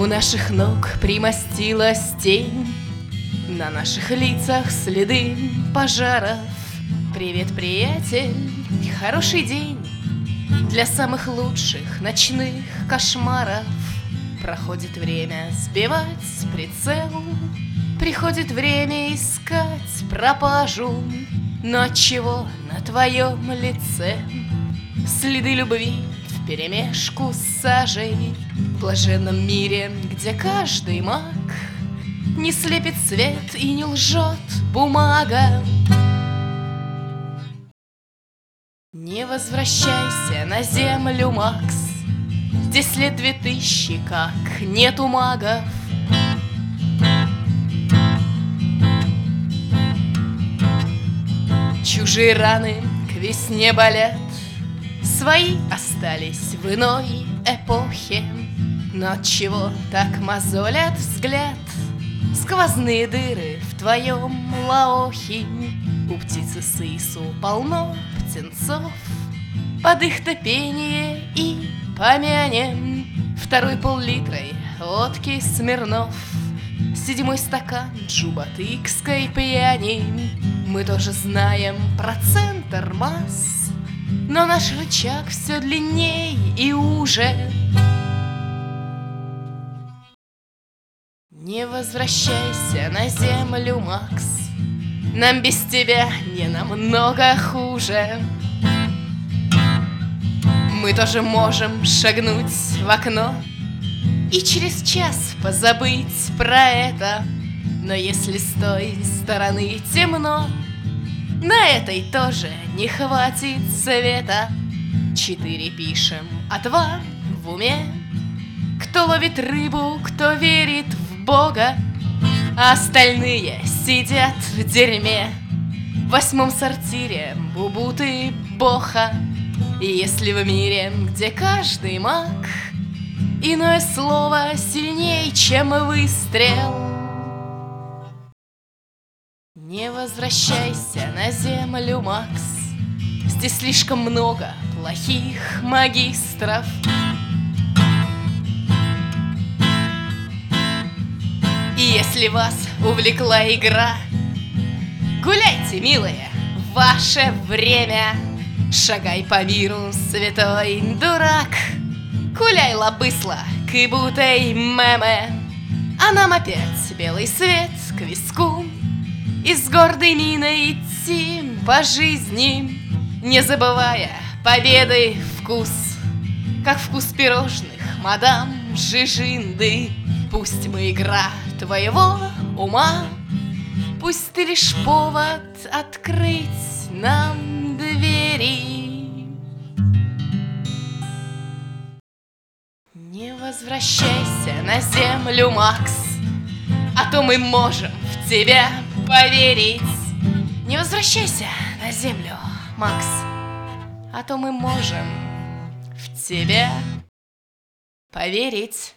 У наших ног примостилась тень На наших лицах следы пожаров. Привет, приятель, хороший день. Для самых лучших ночных кошмаров Проходит время сбивать прицел. Приходит время искать пропажу. Но чего на твоем лице? Следы любви в перемешку с сажей блаженном мире, где каждый маг Не слепит свет и не лжет бумага. Не возвращайся на землю, Макс Здесь лет две тысячи, как нету магов. Чужие раны к весне болят Свои остались в иной эпохе Но чего так мозолят взгляд? Сквозные дыры в твоем лаохе У птицы сысу полно птенцов. Под их топение и помянем Второй пол-литрой водки Смирнов. Седьмой стакан джубатыкской пьяни. Мы тоже знаем про центр масс Но наш рычаг все длинней и уже. Не возвращайся на землю, Макс. Нам без тебя не намного хуже. Мы тоже можем шагнуть в окно И через час позабыть про это. Но если с той стороны темно На этой тоже не хватит света Четыре пишем, а в уме. Кто ловит рыбу, кто верит в Бога. Остальные сидят в дерьме. В восьмом сортире Бубуты Боха. И если в мире, где каждый маг Иное слово сильней, чем выстрел Не возвращайся на землю, Макс. Здесь слишком много плохих магистров. И если вас увлекла игра Гуляйте, милые, ваше время. Шагай по миру, святой дурак. Гуляй, лобысла, кыбутой меме А нам опять белый свет к виску И с гордой миной идти по жизни Не забывая победы вкус. Как вкус пирожных, мадам Жижинды Пусть мы игра твоего ума. Пусть ты лишь повод открыть нам двери. Не возвращайся на землю, Макс А то мы можем в тебя поверить. Не возвращайся на землю, Макс А то мы можем в тебя поверить